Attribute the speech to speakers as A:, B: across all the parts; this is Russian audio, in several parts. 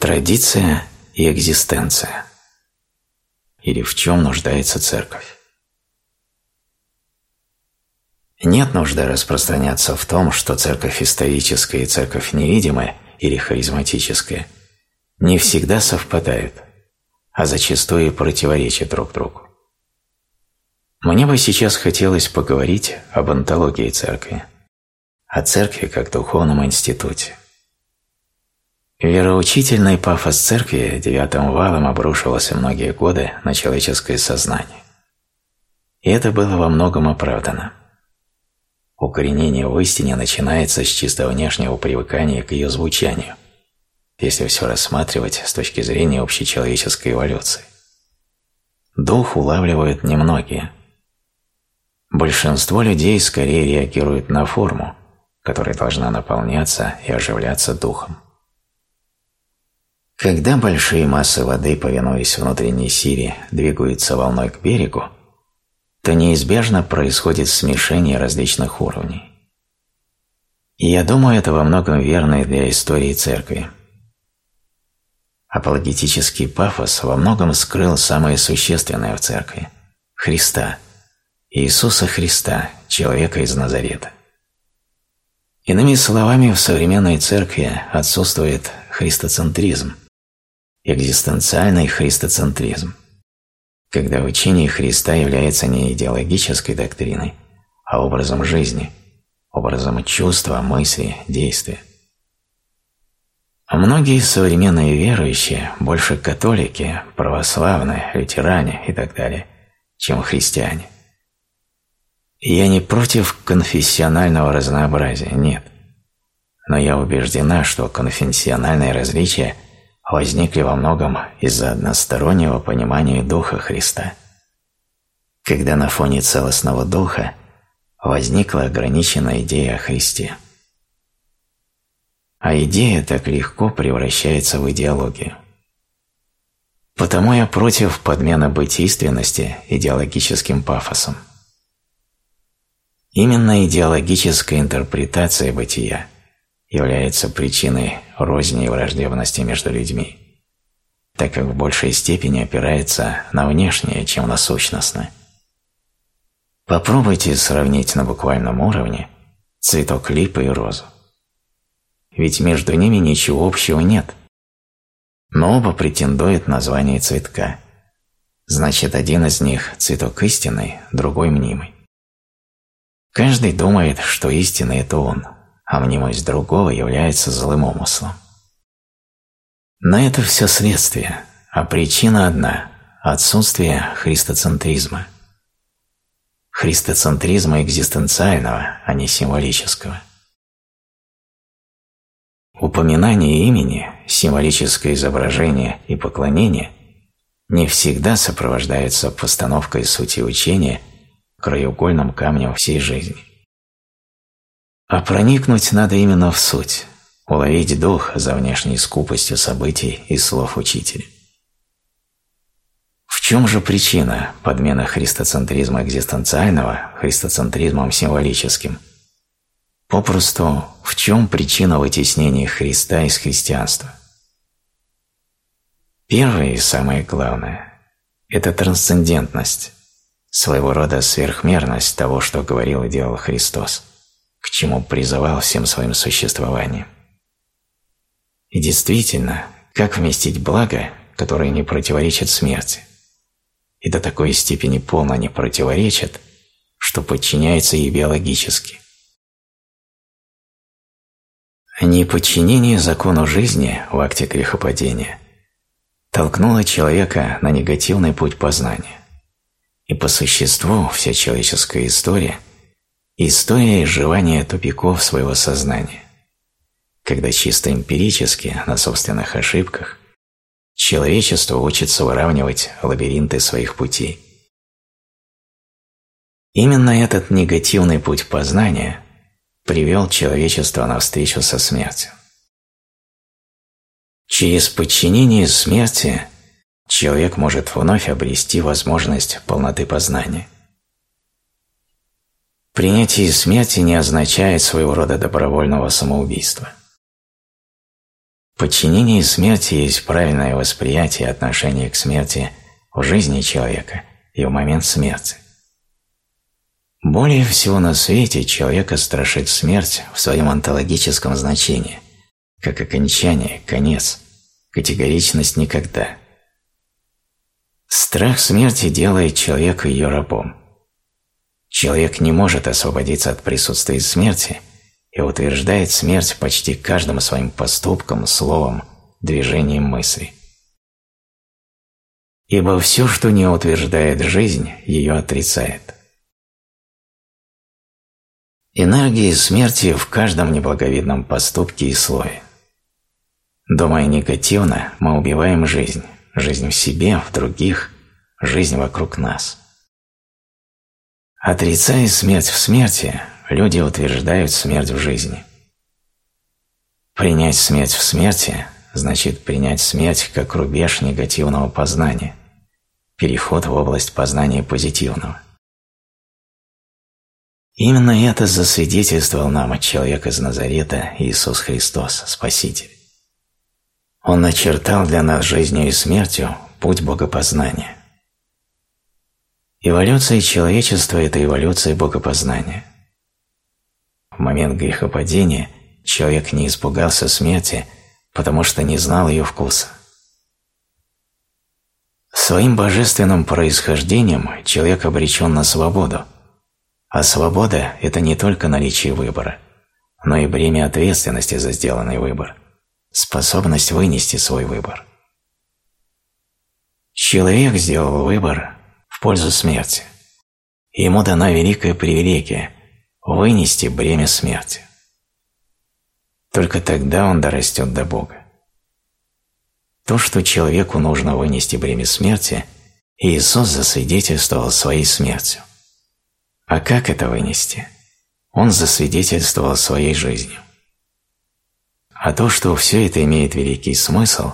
A: Традиция и экзистенция. Или в чем нуждается церковь? Нет нужды распространяться в том, что церковь историческая и церковь невидимая или харизматическая не всегда совпадают, а зачастую противоречат друг другу. Мне бы сейчас хотелось поговорить об антологии церкви, о церкви как духовном институте. Вероучительный пафос церкви девятым валом обрушивался многие годы на человеческое сознание. И это было во многом оправдано. Укоренение в истине начинается с чисто внешнего привыкания к ее звучанию, если все рассматривать с точки зрения общечеловеческой эволюции. Дух улавливают немногие. Большинство людей скорее реагируют на форму, которая должна наполняться и оживляться духом. Когда большие массы воды, повинуясь внутренней силе, двигаются волной к берегу, то неизбежно происходит смешение различных уровней. И я думаю, это во многом верно и для истории церкви. Апологетический пафос во многом скрыл самое существенное в церкви – Христа, Иисуса Христа, человека из Назарета. Иными словами, в современной церкви отсутствует христоцентризм, экзистенциальный христоцентризм, когда учение Христа является не идеологической доктриной, а образом жизни, образом чувства, мысли, действия. Многие современные верующие больше католики, православные, лютеране и так далее, чем христиане. Я не против конфессионального разнообразия, нет. Но я убеждена, что конфессиональные различия – возникли во многом из-за одностороннего понимания Духа Христа. Когда на фоне целостного Духа возникла ограниченная идея о Христе. А идея так легко превращается в идеологию. Потому я против подмены бытийственности идеологическим пафосом. Именно идеологическая интерпретация бытия – является причиной розни и враждебности между людьми, так как в большей степени опирается на внешнее, чем на сущностное. Попробуйте сравнить на буквальном уровне цветок липы и розу. Ведь между ними ничего общего нет. Но оба претендуют на звание цветка. Значит, один из них – цветок истинный, другой – мнимый. Каждый думает, что истинный – это он, а мнимость другого является злым умыслом. Но это все следствие, а причина одна – отсутствие христоцентризма. Христоцентризма экзистенциального, а не символического. Упоминание имени, символическое изображение и поклонение не всегда сопровождаются постановкой сути учения краеугольным камнем всей жизни. А проникнуть надо именно в суть, уловить дух за внешней скупостью событий и слов учителя. В чем же причина подмены христоцентризма экзистенциального христоцентризмом символическим? Попросту, в чем причина вытеснения Христа из христианства? Первое и самое главное – это трансцендентность, своего рода сверхмерность того, что говорил и делал Христос к чему призывал всем своим существованием. И действительно, как вместить благо, которое не противоречит смерти, и до такой степени полно не противоречит, что подчиняется ей биологически. Неподчинение закону жизни в акте грехопадения толкнуло человека на негативный путь познания. И по существу вся человеческая история – История изживания тупиков своего сознания, когда чисто эмпирически, на собственных ошибках, человечество учится выравнивать лабиринты своих путей. Именно этот негативный путь познания привел человечество на встречу со смертью. Через подчинение смерти человек может вновь обрести возможность полноты познания – Принятие смерти не означает своего рода добровольного самоубийства. подчинение смерти есть правильное восприятие отношения к смерти в жизни человека и в момент смерти. Более всего на свете человека страшит смерть в своем онтологическом значении, как окончание, конец, категоричность никогда. Страх смерти делает человека ее рабом. Человек не может освободиться от присутствия смерти и утверждает смерть почти каждым своим поступком, словом, движением мысли. Ибо все, что не утверждает жизнь, ее отрицает. Энергия смерти в каждом неблаговидном поступке и слое. Думая негативно, мы убиваем жизнь, жизнь в себе, в других, жизнь вокруг нас. Отрицая смерть в смерти, люди утверждают смерть в жизни. Принять смерть в смерти значит принять смерть как рубеж негативного познания, переход в область познания позитивного. Именно это засвидетельствовал нам от человека из Назарета Иисус Христос, Спаситель. Он начертал для нас жизнью и смертью путь богопознания. Эволюция человечества – это эволюция богопознания. В момент грехопадения человек не испугался смерти, потому что не знал ее вкуса. Своим божественным происхождением человек обречен на свободу – а свобода – это не только наличие выбора, но и бремя ответственности за сделанный выбор, способность вынести свой выбор. Человек сделал выбор пользу смерти. Ему дана великая привилегия – вынести бремя смерти. Только тогда он дорастет до Бога. То, что человеку нужно вынести бремя смерти, Иисус засвидетельствовал своей смертью. А как это вынести? Он засвидетельствовал своей жизнью. А то, что все это имеет великий смысл,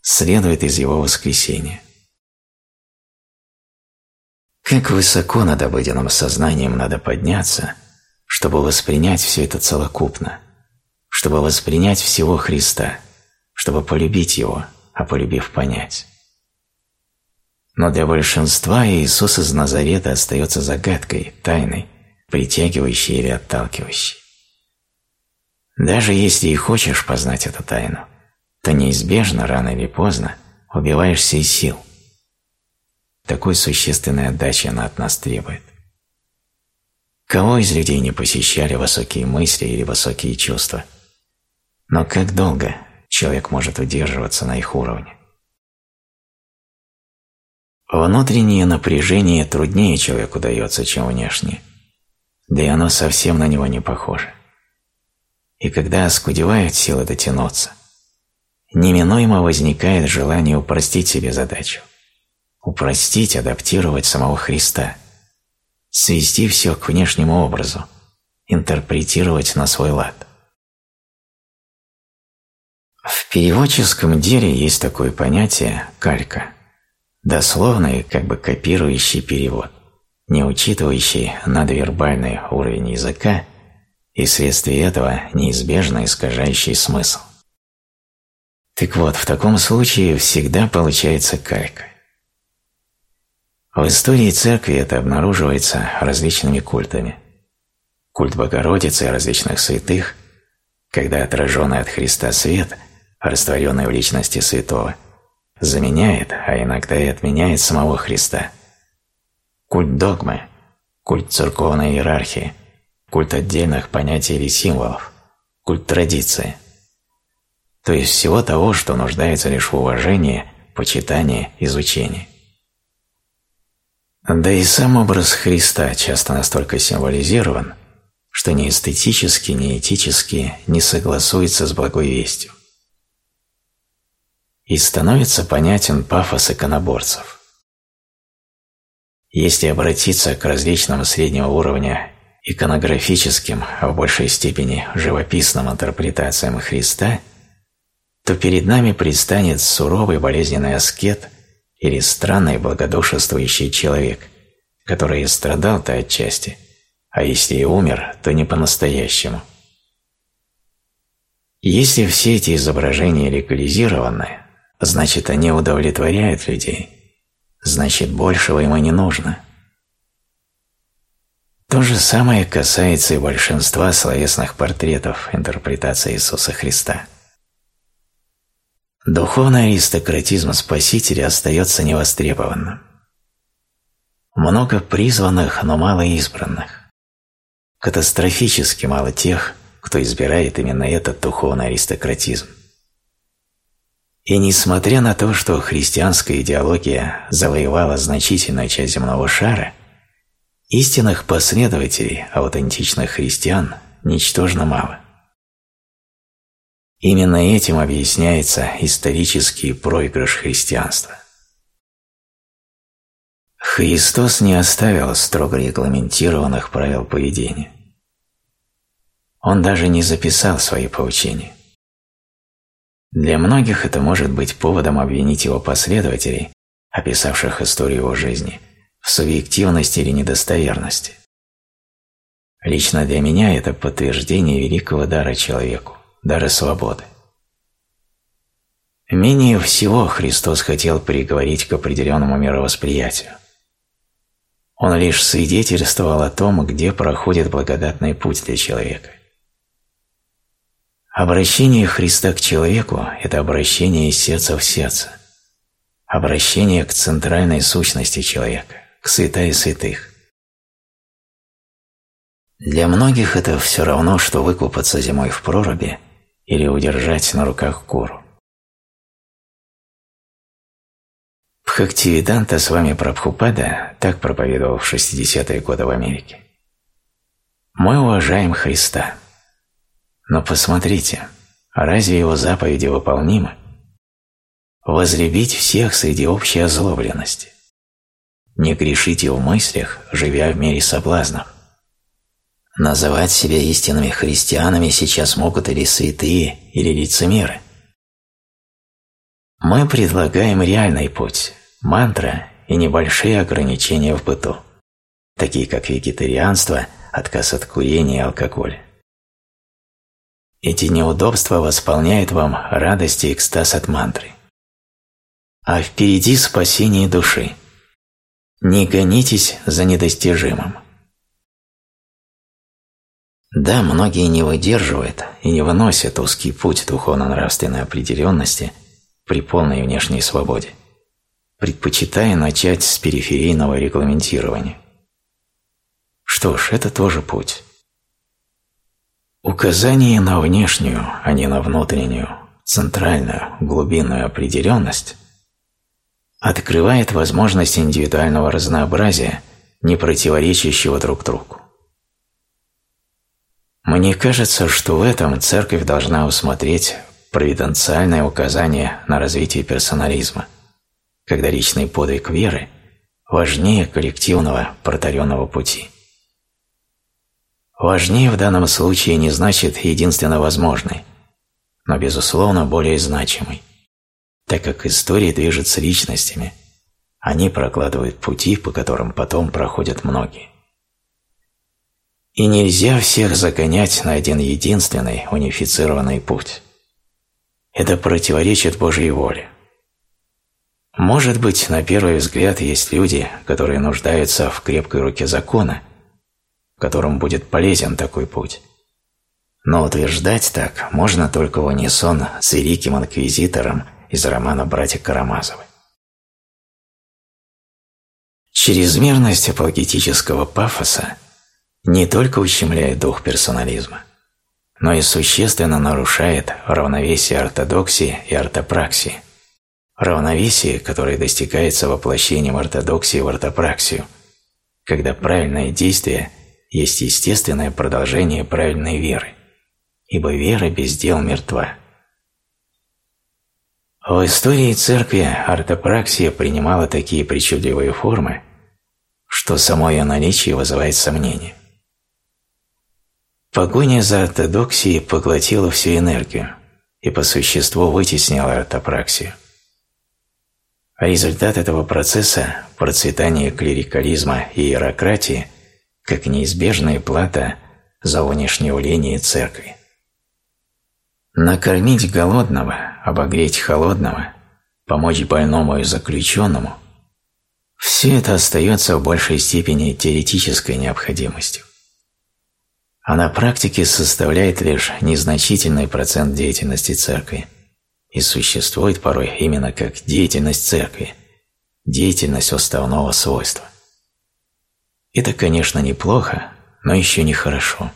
A: следует из его воскресения. Как высоко над обыденным сознанием надо подняться, чтобы воспринять все это целокупно, чтобы воспринять всего Христа, чтобы полюбить Его, а полюбив понять. Но для большинства Иисус из Назарета остается загадкой, тайной, притягивающей или отталкивающей. Даже если и хочешь познать эту тайну, то неизбежно, рано или поздно, убиваешься из сил. Такой существенной отдачи она от нас требует. Кого из людей не посещали высокие мысли или высокие чувства? Но как долго человек может удерживаться на их уровне? Внутреннее напряжение труднее человеку дается, чем внешнее. Да и оно совсем на него не похоже. И когда оскудевают силы дотянуться, неминуемо возникает желание упростить себе задачу. Упростить, адаптировать самого Христа. Свести все к внешнему образу, интерпретировать на свой лад. В переводческом деле есть такое понятие «калька» дословный, как бы копирующий перевод, не учитывающий надвербальный уровень языка и вследствие этого неизбежно искажающий смысл. Так вот, в таком случае всегда получается калька. В истории церкви это обнаруживается различными культами. Культ Богородицы и различных святых, когда отраженный от Христа свет, растворенный в личности святого – заменяет, а иногда и отменяет самого Христа. Культ догмы, культ церковной иерархии, культ отдельных понятий или символов, культ традиции. То есть всего того, что нуждается лишь в уважении, почитании, изучении. Да и сам образ Христа часто настолько символизирован, что ни эстетически, ни этически не согласуется с благой вестью и становится понятен пафос иконоборцев. Если обратиться к различным среднего уровня иконографическим, а в большей степени живописным интерпретациям Христа, то перед нами предстанет суровый болезненный аскет или странный благодушествующий человек, который и страдал-то отчасти, а если и умер, то не по-настоящему. Если все эти изображения легализированы, значит они удовлетворяют людей, значит большего им и не нужно. То же самое касается и большинства словесных портретов интерпретации Иисуса Христа. Духовный аристократизм Спасителя остается невостребованным. Много призванных, но мало избранных. Катастрофически мало тех, кто избирает именно этот духовный аристократизм. И несмотря на то, что христианская идеология завоевала значительную часть земного шара, истинных последователей аутентичных христиан ничтожно мало. Именно этим объясняется исторический проигрыш христианства. Христос не оставил строго регламентированных правил поведения. Он даже не записал свои поучения. Для многих это может быть поводом обвинить его последователей, описавших историю его жизни, в субъективности или недостоверности. Лично для меня это подтверждение великого дара человеку, дара свободы. Менее всего Христос хотел приговорить к определенному мировосприятию. Он лишь свидетельствовал о том, где проходит благодатный путь для человека. Обращение Христа к человеку – это обращение из сердца в сердце, обращение к центральной сущности человека, к святая святых. Для многих это все равно, что выкупаться зимой в проруби или удержать на руках куру. Бхактивиданта с вами Прабхупада так проповедовал в 60-е годы в Америке. Мы уважаем Христа – но посмотрите, разве его заповеди выполнимы? Возлюбить всех среди общей озлобленности. Не грешите в мыслях, живя в мире соблазнов. Называть себя истинными христианами сейчас могут или святые, или лицемеры. Мы предлагаем реальный путь, мантра и небольшие ограничения в быту, такие как вегетарианство, отказ от курения и алкоголя. Эти неудобства восполняют вам радость и экстаз от мантры. А впереди спасение души. Не гонитесь за недостижимым. Да, многие не выдерживают и не выносят узкий путь духовно-нравственной определенности при полной внешней свободе, предпочитая начать с периферийного регламентирования. Что ж, это тоже путь. Указание на внешнюю, а не на внутреннюю, центральную, глубинную определенность открывает возможность индивидуального разнообразия, не противоречащего друг другу. Мне кажется, что в этом церковь должна усмотреть провиденциальное указание на развитие персонализма, когда личный подвиг веры важнее коллективного протаренного пути. Важнее в данном случае не значит единственно возможный, но, безусловно, более значимый, так как история движется личностями, они прокладывают пути, по которым потом проходят многие. И нельзя всех загонять на один единственный унифицированный путь. Это противоречит Божьей воле. Может быть, на первый взгляд есть люди, которые нуждаются в крепкой руке закона – которым будет полезен такой путь. Но утверждать так можно только в унисон с великим инквизитором из романа «Братья Карамазовы». Чрезмерность апологетического пафоса не только ущемляет дух персонализма, но и существенно нарушает равновесие ортодоксии и ортопраксии, равновесие, которое достигается воплощением ортодоксии в ортопраксию, когда правильное действие есть естественное продолжение правильной веры, ибо вера без дел мертва. В истории церкви ортопраксия принимала такие причудливые формы, что само ее наличие вызывает сомнения. Погоня за ортодоксией поглотила всю энергию и по существу вытеснила ортопраксию. результат этого процесса – процветание клерикализма и иерократии – как неизбежная плата за уничтожение церкви. Накормить голодного, обогреть холодного, помочь больному и заключенному – все это остается в большей степени теоретической необходимостью. А на практике составляет лишь незначительный процент деятельности церкви и существует порой именно как деятельность церкви, деятельность уставного свойства. Это, конечно, неплохо, но еще не хорошо.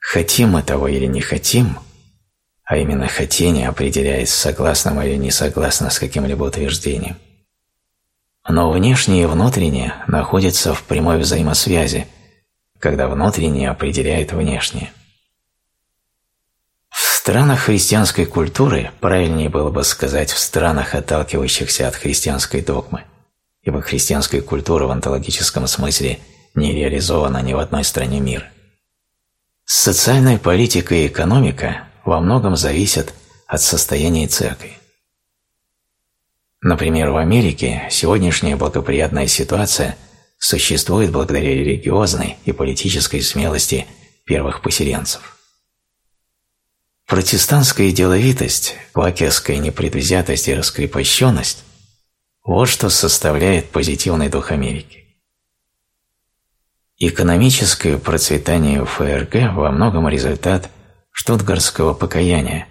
A: Хотим мы того или не хотим, а именно хотение определяется согласно или не согласно с каким-либо утверждением. Но внешнее и внутреннее находятся в прямой взаимосвязи, когда внутреннее определяет внешнее. В странах христианской культуры, правильнее было бы сказать в странах, отталкивающихся от христианской догмы, ибо христианская культура в онтологическом смысле не реализована ни в одной стране мира. Социальная политика и экономика во многом зависят от состояния церкви. Например, в Америке сегодняшняя благоприятная ситуация существует благодаря религиозной и политической смелости первых поселенцев. Протестантская деловитость, квакерская непредвзятость и раскрепощенность – вот что составляет позитивный дух Америки. Экономическое процветание ФРГ во многом результат штутгарского покаяния,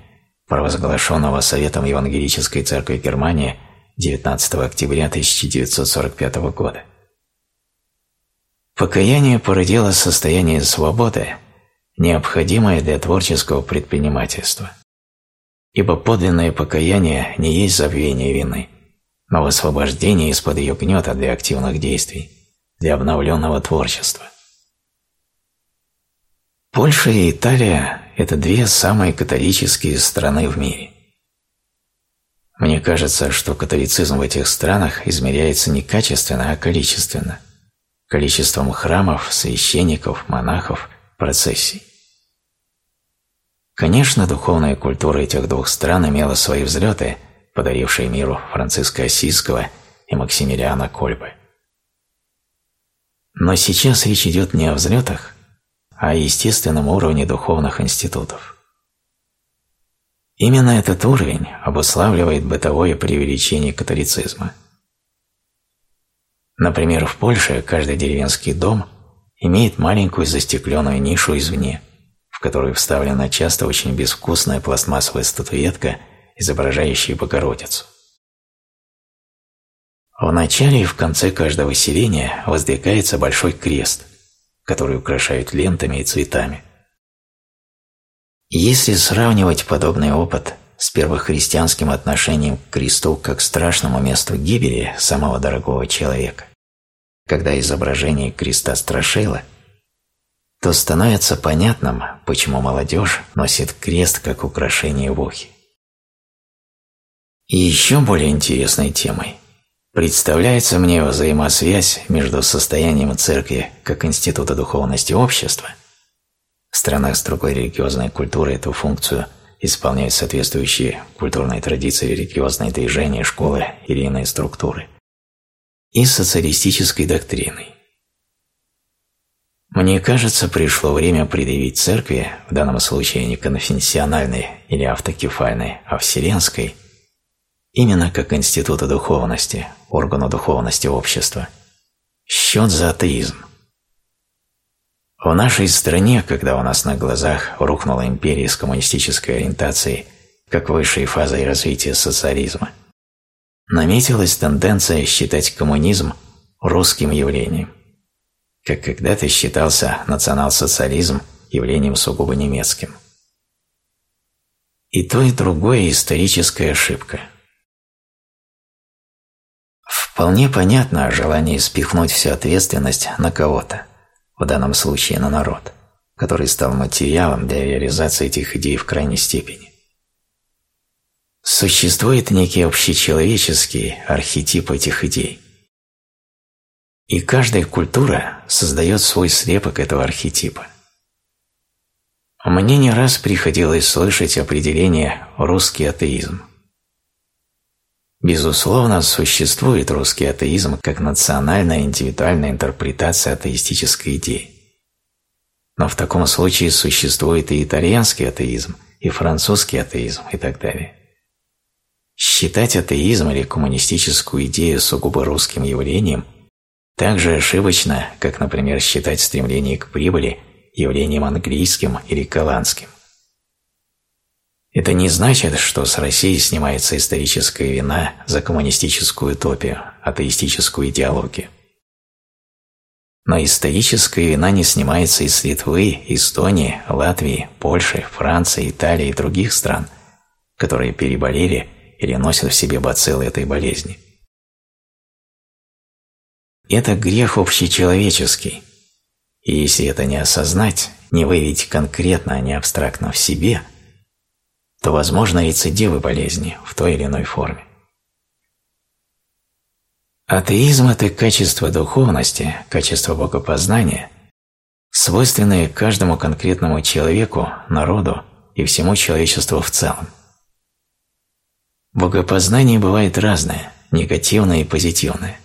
A: провозглашенного Советом Евангелической Церкви Германии 19 октября 1945 года. Покаяние породило состояние свободы, необходимое для творческого предпринимательства. Ибо подлинное покаяние не есть забвение вины, но освобождение из-под ее гнета для активных действий для обновленного творчества. Польша и Италия – это две самые католические страны в мире. Мне кажется, что католицизм в этих странах измеряется не качественно, а количественно. Количеством храмов, священников, монахов, процессий. Конечно, духовная культура этих двух стран имела свои взлеты, подарившие миру Франциска Осийского и Максимилиана Кольбы. Но сейчас речь идет не о взлетах, а о естественном уровне духовных институтов. Именно этот уровень обуславливает бытовое преувеличение католицизма. Например, в Польше каждый деревенский дом имеет маленькую застекленную нишу извне, в которую вставлена часто очень безвкусная пластмассовая статуэтка, изображающая Богородицу. В начале и в конце каждого селения воздвигается большой крест, который украшают лентами и цветами. Если сравнивать подобный опыт с первохристианским отношением к кресту как страшному месту гибели самого дорогого человека, когда изображение креста страшило, то становится понятным, почему молодежь носит крест как украшение в ухе. И еще более интересной темой Представляется мне взаимосвязь между состоянием церкви как института духовности общества в странах с другой религиозной культурой эту функцию исполняют соответствующие культурной традиции религиозные движения, школы или иные структуры, и социалистической доктриной. Мне кажется, пришло время предъявить церкви, в данном случае не конфессиональной или автокефальной, а вселенской – именно как института духовности, органу духовности общества. Счет за атеизм. В нашей стране, когда у нас на глазах рухнула империя с коммунистической ориентацией как высшей фазой развития социализма, наметилась тенденция считать коммунизм русским явлением, как когда-то считался национал-социализм явлением сугубо немецким. И то, и другое историческая ошибка – Вполне понятно желание спихнуть всю ответственность на кого-то, в данном случае на народ, который стал материалом для реализации этих идей в крайней степени. Существует некий общечеловеческий архетип этих идей. И каждая культура создает свой слепок этого архетипа. Мне не раз приходилось слышать определение «русский атеизм». Безусловно, существует русский атеизм как национальная индивидуальная интерпретация атеистической идеи. Но в таком случае существует и итальянский атеизм, и французский атеизм, и так далее. Считать атеизм или коммунистическую идею сугубо русским явлением так же ошибочно, как, например, считать стремление к прибыли явлением английским или голландским. Это не значит, что с России снимается историческая вина за коммунистическую утопию, атеистическую идеологию. Но историческая вина не снимается и с Литвы, Эстонии, Латвии, Польши, Франции, Италии и других стран, которые переболели или носят в себе бациллы этой болезни. Это грех общечеловеческий, и если это не осознать, не выявить конкретно, а не абстрактно в себе – то возможны рецидивы болезни в той или иной форме. Атеизм – это качество духовности, качество богопознания, свойственное каждому конкретному человеку, народу и всему человечеству в целом. Богопознание бывает разное, негативное и позитивное.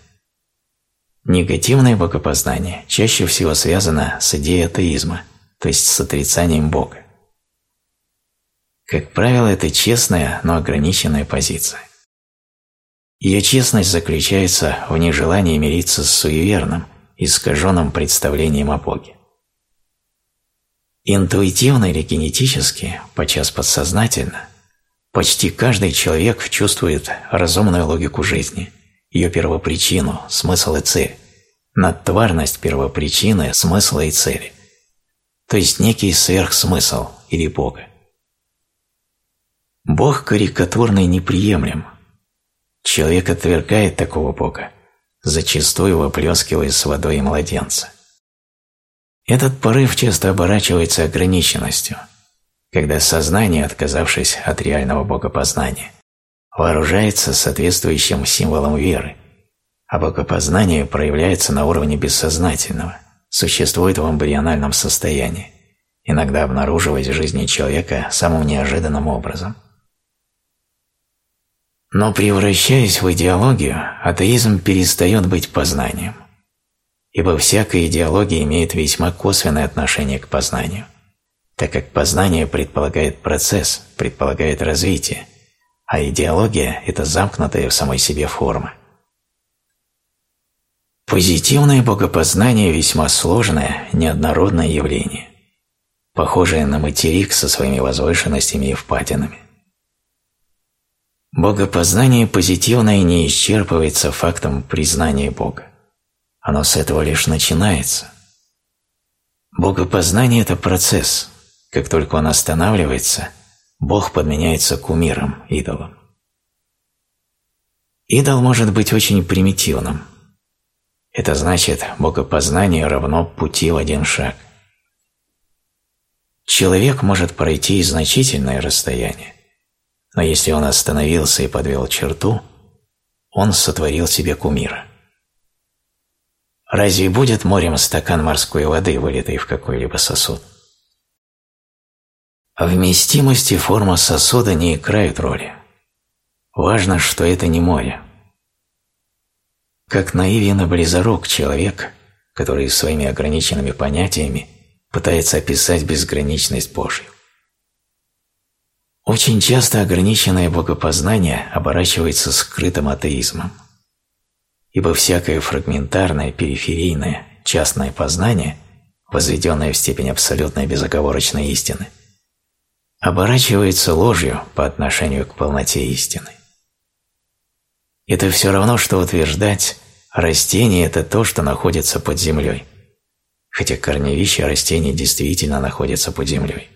A: Негативное богопознание чаще всего связано с идеей атеизма, то есть с отрицанием Бога. Как правило, это честная, но ограниченная позиция. Ее честность заключается в нежелании мириться с суеверным, искаженным представлением о Боге. Интуитивно или генетически, подчас подсознательно, почти каждый человек чувствует разумную логику жизни, ее первопричину, смысл и цель, надтварность первопричины, смысла и цели, то есть некий сверхсмысл или Бога. Бог карикатурный неприемлем. Человек отвергает такого Бога, зачастую выплескивая с водой младенца. Этот порыв часто оборачивается ограниченностью, когда сознание, отказавшись от реального богопознания, вооружается соответствующим символом веры, а богопознание проявляется на уровне бессознательного, существует в эмбриональном состоянии, иногда обнаруживаясь в жизни человека самым неожиданным образом – но превращаясь в идеологию, атеизм перестает быть познанием, ибо всякая идеология имеет весьма косвенное отношение к познанию, так как познание предполагает процесс, предполагает развитие, а идеология – это замкнутая в самой себе форма. Позитивное богопознание – весьма сложное, неоднородное явление, похожее на материк со своими возвышенностями и впадинами. Богопознание позитивное не исчерпывается фактом признания Бога. Оно с этого лишь начинается. Богопознание – это процесс. Как только он останавливается, Бог подменяется кумиром, идолом. Идол может быть очень примитивным. Это значит, богопознание равно пути в один шаг. Человек может пройти значительное расстояние, но если он остановился и подвел черту, он сотворил себе кумира. Разве будет морем стакан морской воды, вылитый в какой-либо сосуд? Вместимость и форма сосуда не играют роли. Важно, что это не море. Как наивен и близорук человек, который своими ограниченными понятиями пытается описать безграничность Божью. Очень часто ограниченное богопознание оборачивается скрытым атеизмом, ибо всякое фрагментарное, периферийное, частное познание, возведенное в степень абсолютной безоговорочной истины, оборачивается ложью по отношению к полноте истины. Это все равно, что утверждать, растение – это то, что находится под землей, хотя корневища растений действительно находятся под землей.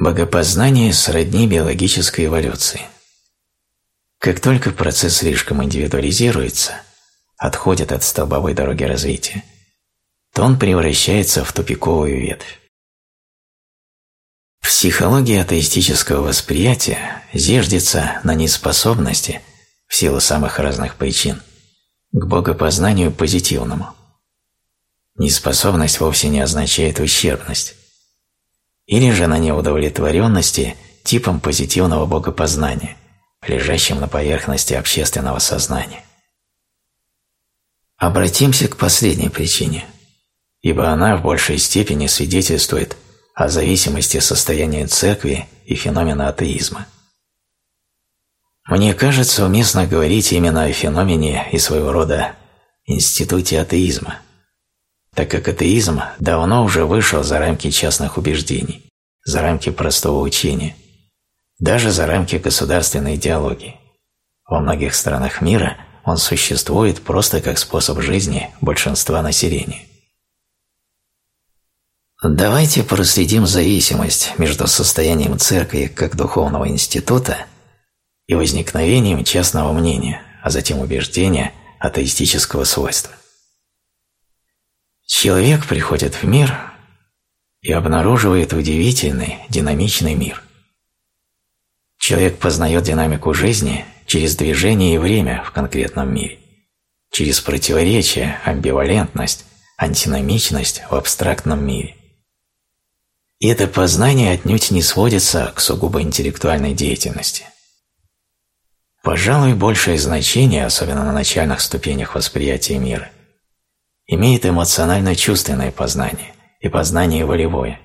A: Богопознание сродни биологической эволюции. Как только процесс слишком индивидуализируется, отходит от столбовой дороги развития, то он превращается в тупиковую ветвь. Психология атеистического восприятия зиждется на неспособности, в силу самых разных причин, к богопознанию позитивному. Неспособность вовсе не означает ущербность или же на неудовлетворенности типом позитивного богопознания, лежащим на поверхности общественного сознания. Обратимся к последней причине. ибо она в большей степени свидетельствует о зависимости состояния церкви и феномена атеизма. Мне кажется уместно говорить именно о феномене и своего рода институте атеизма, так как атеизм давно уже вышел за рамки частных убеждений, за рамки простого учения, даже за рамки государственной идеологии. Во многих странах мира он существует просто как способ жизни большинства населения. Давайте проследим зависимость между состоянием церкви как духовного института и возникновением частного мнения, а затем убеждения атеистического свойства. Человек приходит в мир и обнаруживает удивительный, динамичный мир. Человек познает динамику жизни через движение и время в конкретном мире, через противоречие, амбивалентность, антиномичность в абстрактном мире. И это познание отнюдь не сводится к сугубо интеллектуальной деятельности. Пожалуй, большее значение, особенно на начальных ступенях восприятия мира, имеет эмоционально-чувственное познание и познание волевое.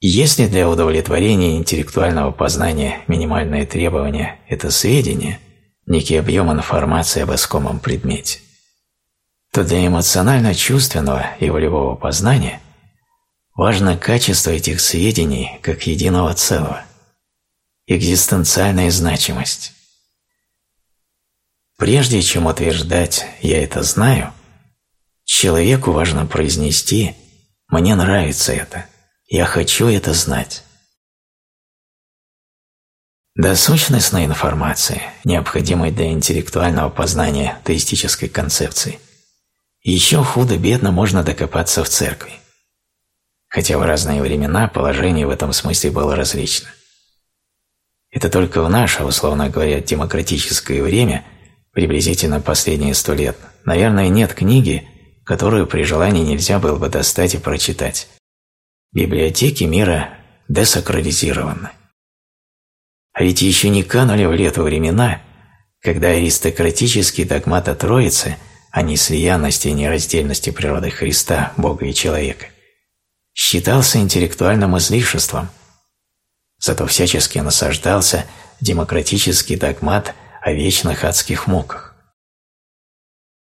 A: Если для удовлетворения интеллектуального познания минимальное требование – это сведения, некий объем информации об искомом предмете, то для эмоционально-чувственного и волевого познания важно качество этих сведений как единого целого, экзистенциальная значимость. Прежде чем утверждать «я это знаю», человеку важно произнести «мне нравится это, я хочу это знать». Досущностная информация, необходимая для интеллектуального познания теистической концепции, еще худо-бедно можно докопаться в церкви. Хотя в разные времена положение в этом смысле было различно. Это только в наше, условно говоря, демократическое время – приблизительно последние сто лет, наверное, нет книги, которую при желании нельзя было бы достать и прочитать. Библиотеки мира десакрализированы. А ведь еще не канули в лету времена, когда аристократический догмат о Троице, а не слиянности и нераздельности природы Христа, Бога и человека, считался интеллектуальным излишеством, зато всячески насаждался демократический догмат – о вечных адских муках.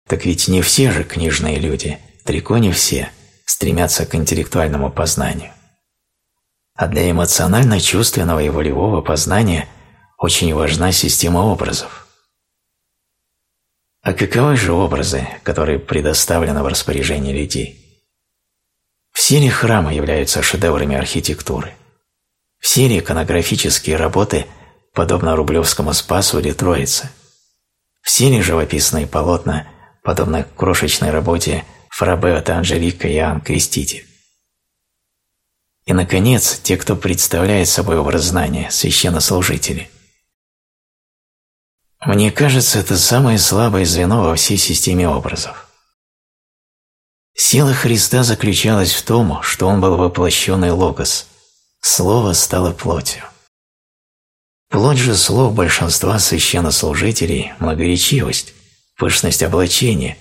A: Так ведь не все же книжные люди, далеко не все, стремятся к интеллектуальному познанию. А для эмоционально-чувственного и волевого познания очень важна система образов. А каковы же образы, которые предоставлены в распоряжении людей? Все ли храмы являются шедеврами архитектуры? Все ли иконографические работы – подобно Рублевскому Спасу или Троице. Все ли живописные полотна, подобно крошечной работе Фрабеота Анжелика и Иоанн Креститель. И, наконец, те, кто представляет собой образ знания, священнослужители. Мне кажется, это самое слабое звено во всей системе образов. Сила Христа заключалась в том, что Он был воплощенный Логос. Слово стало плотью. Плоть же слов большинства священнослужителей – многоречивость, пышность облачения,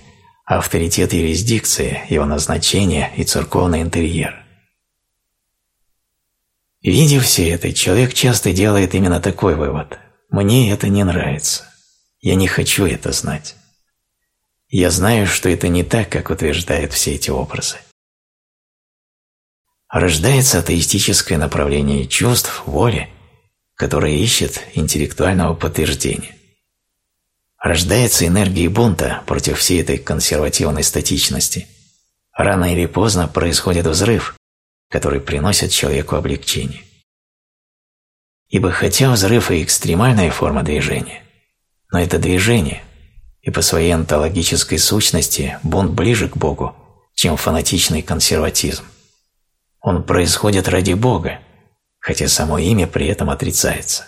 A: авторитет юрисдикции, его назначение и церковный интерьер. Видя все это, человек часто делает именно такой вывод – «мне это не нравится, я не хочу это знать». Я знаю, что это не так, как утверждают все эти образы. Рождается атеистическое направление чувств, воли – которая ищет интеллектуального подтверждения. Рождается энергия бунта против всей этой консервативной статичности. Рано или поздно происходит взрыв, который приносит человеку облегчение. Ибо хотя взрыв и экстремальная форма движения, но это движение, и по своей онтологической сущности бунт ближе к Богу, чем фанатичный консерватизм. Он происходит ради Бога, хотя само имя при этом отрицается.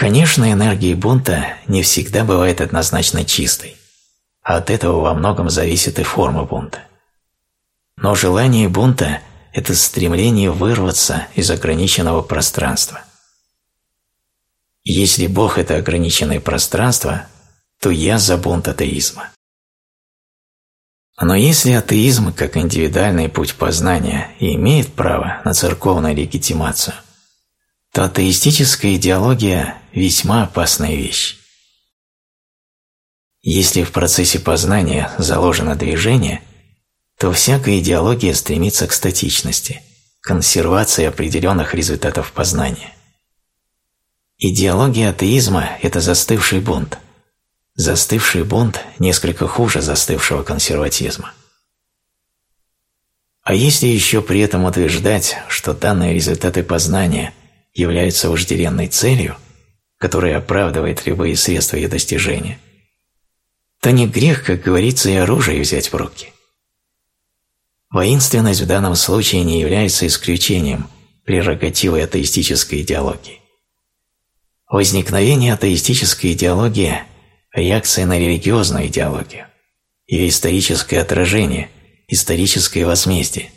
A: Конечно, энергия бунта не всегда бывает однозначно чистой, а от этого во многом зависит и форма бунта. Но желание бунта – это стремление вырваться из ограниченного пространства. Если Бог – это ограниченное пространство, то я за бунт атеизма. Но если атеизм как индивидуальный путь познания имеет право на церковную легитимацию, то атеистическая идеология – весьма опасная вещь. Если в процессе познания заложено движение, то всякая идеология стремится к статичности, консервации определенных результатов познания. Идеология атеизма – это застывший бунт. Застывший бунт несколько хуже застывшего консерватизма. А если еще при этом утверждать, что данные результаты познания являются вожделенной целью, которая оправдывает любые средства ее достижения, то не грех, как говорится, и оружие взять в руки. Воинственность в данном случае не является исключением прерогативы атеистической идеологии. Возникновение атеистической идеологии – реакция на религиозную идеологию, ее историческое отражение, историческое возмездие.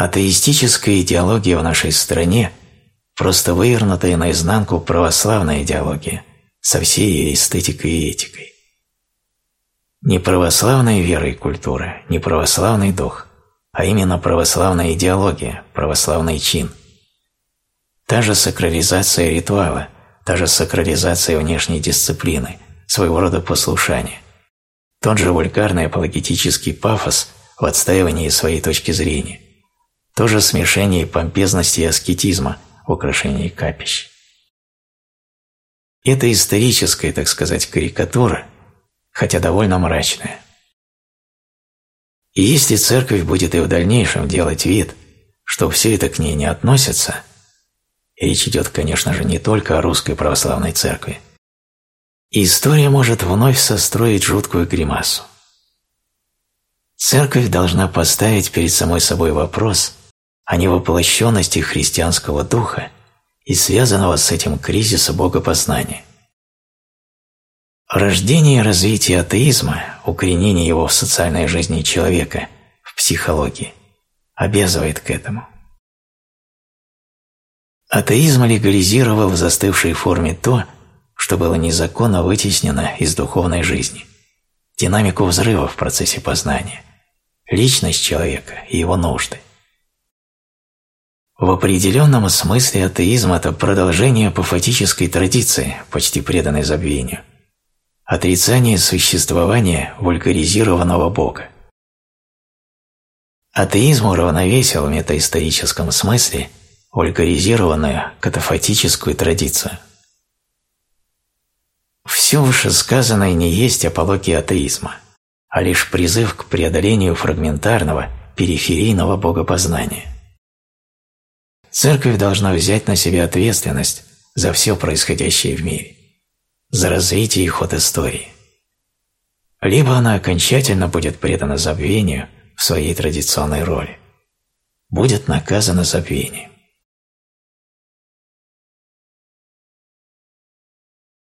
A: Атеистическая идеология в нашей стране – просто вывернутая наизнанку православная идеология со всей ее эстетикой и этикой. Не православная вера и культура, не православный дух, а именно православная идеология, православный чин – Та же сакрализация ритуала, та же сакрализация внешней дисциплины, своего рода послушание. Тот же вульгарный апологетический пафос в отстаивании своей точки зрения. То же смешение помпезности и аскетизма в украшении капищ. Это историческая, так сказать, карикатура, хотя довольно мрачная. И если церковь будет и в дальнейшем делать вид, что все это к ней не относится – Речь идет, конечно же, не только о русской православной церкви. История может вновь состроить жуткую гримасу. Церковь должна поставить перед самой собой вопрос о невоплощенности христианского духа и связанного с этим кризиса богопознания. Рождение и развитие атеизма, укоренение его в социальной жизни человека, в психологии, обязывает к этому. Атеизм легализировал в застывшей форме то, что было незаконно вытеснено из духовной жизни, динамику взрыва в процессе познания, личность человека и его нужды. В определенном смысле атеизм – это продолжение апофатической традиции, почти преданной забвению, отрицание существования вульгаризированного Бога. Атеизм уравновесил в метаисторическом смысле – вульгаризированную катафатическую традицию. Все вышесказанное не есть апология атеизма, а лишь призыв к преодолению фрагментарного, периферийного богопознания. Церковь должна взять на себя ответственность за все происходящее в мире, за развитие и ход истории. Либо она окончательно будет предана забвению в своей традиционной роли, будет наказана забвением.